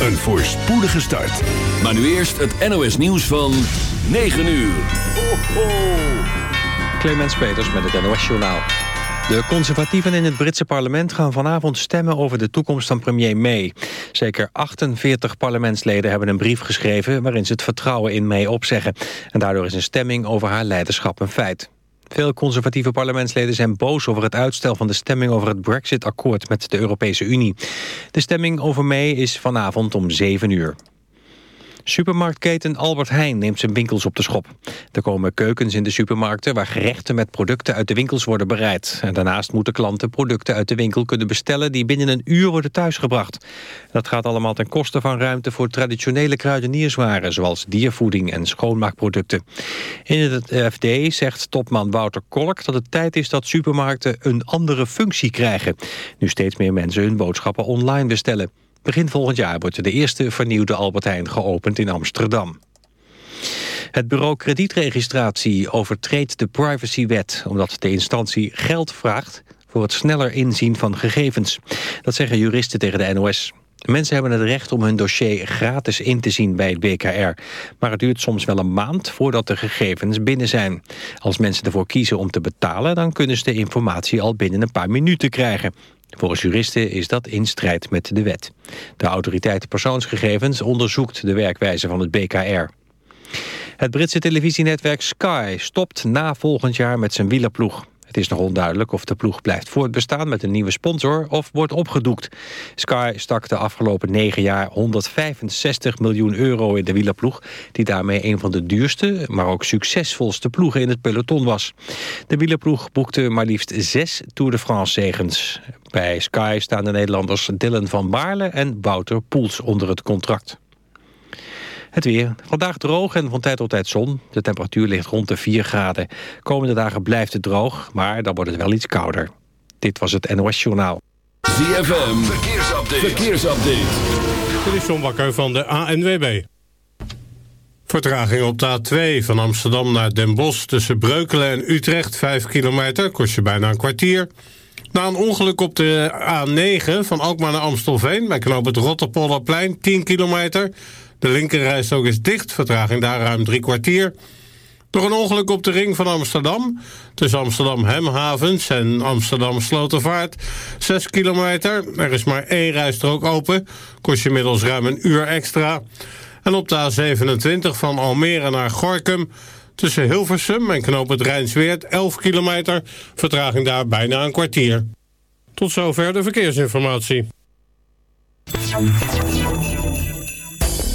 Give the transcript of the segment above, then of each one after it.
een voorspoedige start. Maar nu eerst het NOS nieuws van 9 uur. Ho, ho. Clemens Peters met het NOS Journaal. De conservatieven in het Britse parlement gaan vanavond stemmen over de toekomst van premier May. Zeker 48 parlementsleden hebben een brief geschreven waarin ze het vertrouwen in May opzeggen. En daardoor is een stemming over haar leiderschap een feit. Veel conservatieve parlementsleden zijn boos over het uitstel van de stemming over het Brexit-akkoord met de Europese Unie. De stemming over May is vanavond om 7 uur. Supermarktketen Albert Heijn neemt zijn winkels op de schop. Er komen keukens in de supermarkten waar gerechten met producten uit de winkels worden bereid. En daarnaast moeten klanten producten uit de winkel kunnen bestellen die binnen een uur worden thuisgebracht. Dat gaat allemaal ten koste van ruimte voor traditionele kruidenierswaren zoals diervoeding en schoonmaakproducten. In het FD zegt topman Wouter Kolk dat het tijd is dat supermarkten een andere functie krijgen. Nu steeds meer mensen hun boodschappen online bestellen. Begin volgend jaar wordt de eerste vernieuwde Albert Heijn geopend in Amsterdam. Het bureau kredietregistratie overtreedt de privacywet... omdat de instantie geld vraagt voor het sneller inzien van gegevens. Dat zeggen juristen tegen de NOS. Mensen hebben het recht om hun dossier gratis in te zien bij het BKR. Maar het duurt soms wel een maand voordat de gegevens binnen zijn. Als mensen ervoor kiezen om te betalen... dan kunnen ze de informatie al binnen een paar minuten krijgen. Volgens juristen is dat in strijd met de wet. De autoriteit persoonsgegevens onderzoekt de werkwijze van het BKR. Het Britse televisienetwerk Sky stopt na volgend jaar met zijn wielerploeg. Het is nog onduidelijk of de ploeg blijft voortbestaan met een nieuwe sponsor of wordt opgedoekt. Sky stak de afgelopen negen jaar 165 miljoen euro in de wielerploeg... die daarmee een van de duurste, maar ook succesvolste ploegen in het peloton was. De wielerploeg boekte maar liefst zes Tour de France-zegens. Bij Sky staan de Nederlanders Dylan van Baarle en Wouter Poels onder het contract. Het weer. Vandaag droog en van tijd tot tijd zon. De temperatuur ligt rond de 4 graden. Komende dagen blijft het droog, maar dan wordt het wel iets kouder. Dit was het NOS Journaal. ZFM. Verkeersupdate. Verkeersupdate. Dit is John Bakker van de ANWB. Vertraging op de A2 van Amsterdam naar Den Bosch... tussen Breukelen en Utrecht, 5 kilometer. Kost je bijna een kwartier. Na een ongeluk op de A9 van Alkmaar naar Amstelveen... bij knoop het Rotterpolderplein, 10 kilometer... De linkerrijstrook is dicht, vertraging daar ruim drie kwartier. Door een ongeluk op de ring van Amsterdam... tussen Amsterdam-Hemhavens en Amsterdam-Slotervaart... 6 kilometer, er is maar één rijstrook open... kost je inmiddels ruim een uur extra. En op de A27 van Almere naar Gorkum... tussen Hilversum en Knoop het Rijnsweert 11 kilometer... vertraging daar bijna een kwartier. Tot zover de verkeersinformatie.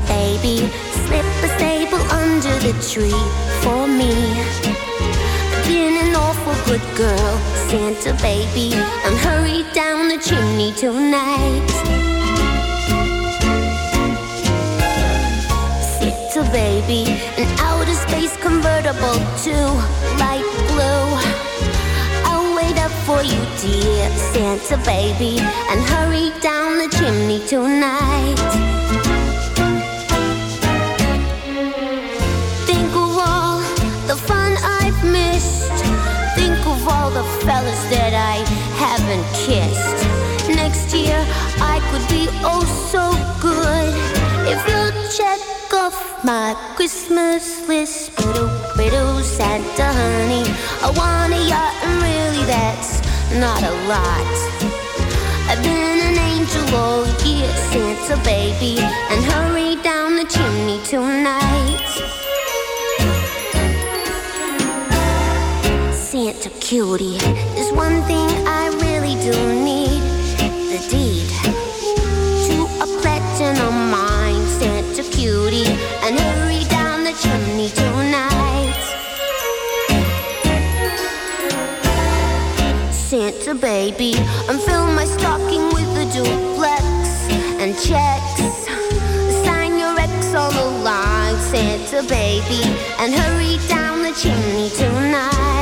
The stable under the tree for me. Been an awful good girl, Santa baby, and hurry down the chimney tonight. Santa baby, an outer space convertible to light blue. I'll wait up for you, dear Santa baby, and hurry down the chimney tonight. I want a yacht and really that's not a lot. I've been an angel all year, Santa baby, and hurry down the chimney tonight. Santa cutie. There's one thing I really do Santa baby, and fill my stocking with a duplex and checks. Sign your ex on the line, Santa baby, and hurry down the chimney tonight.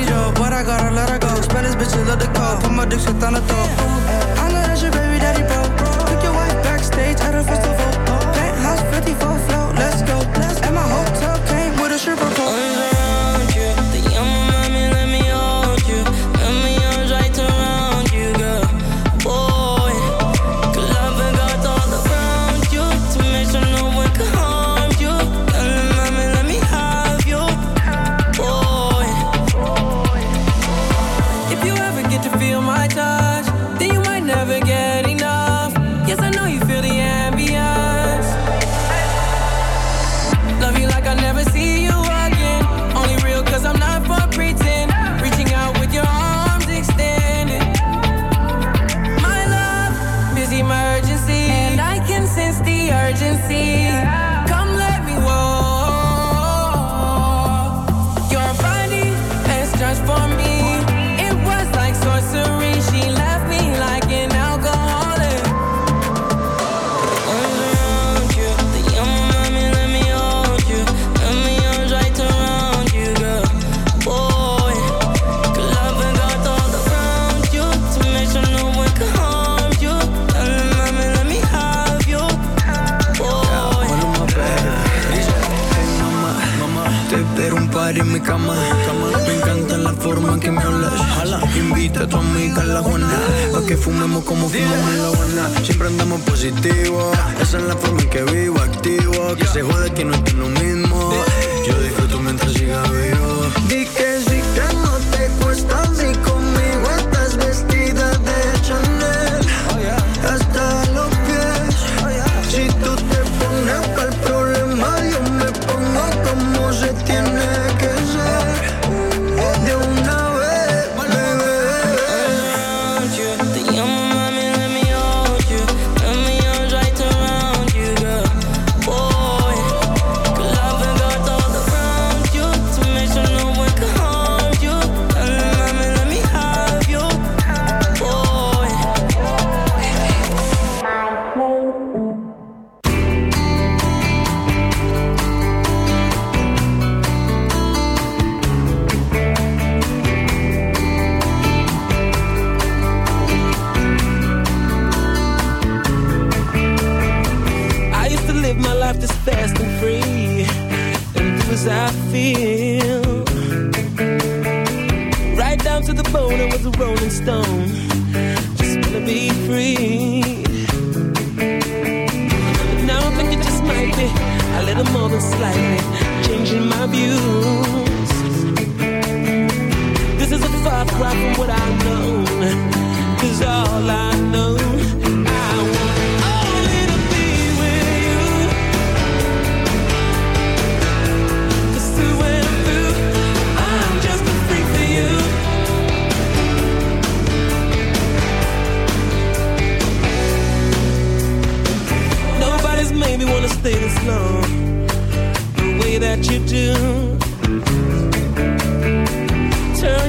she dope, but I gotta let her go. Spend this bitch, she love the car. Put my dick shit on the throat. I know that's your baby daddy, bro. Took your wife backstage at a festival. Penthouse 54 float, let's go. And my hotel rica que fumemos como fumamos en la buena. Siempre andamos positivo. Esa es la forma en que vivo, activo. Que se jode que no es lo mismo.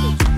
Was hiding.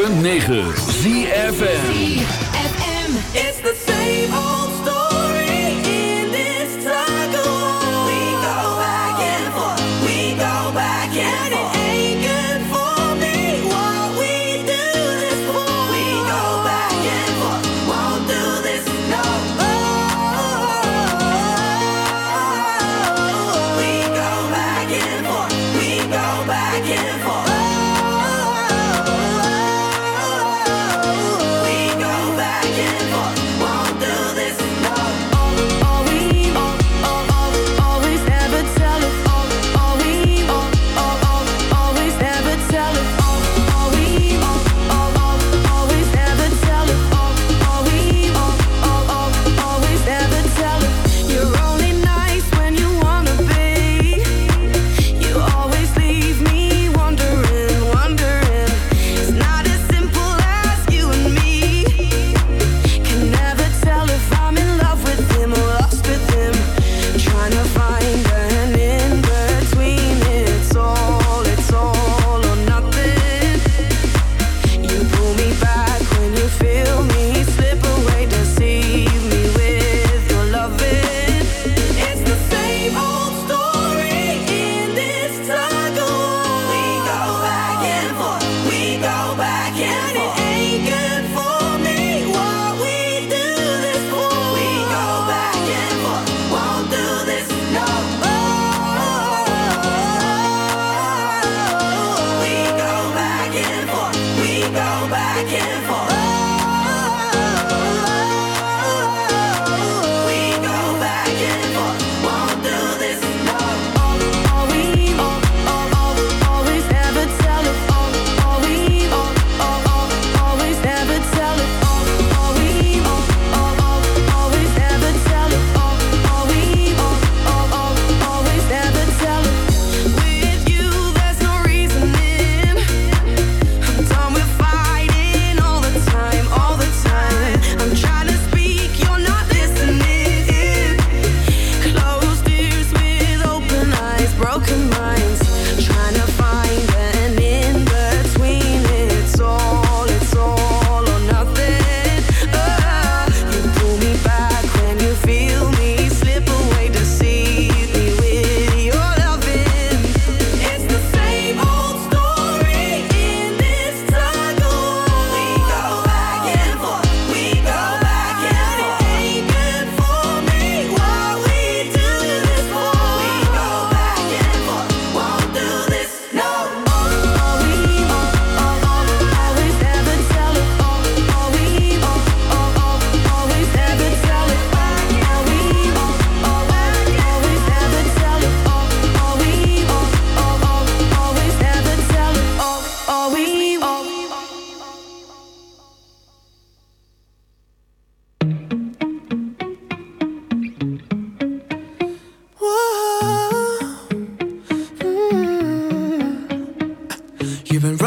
106.9 ZFN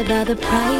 about the price.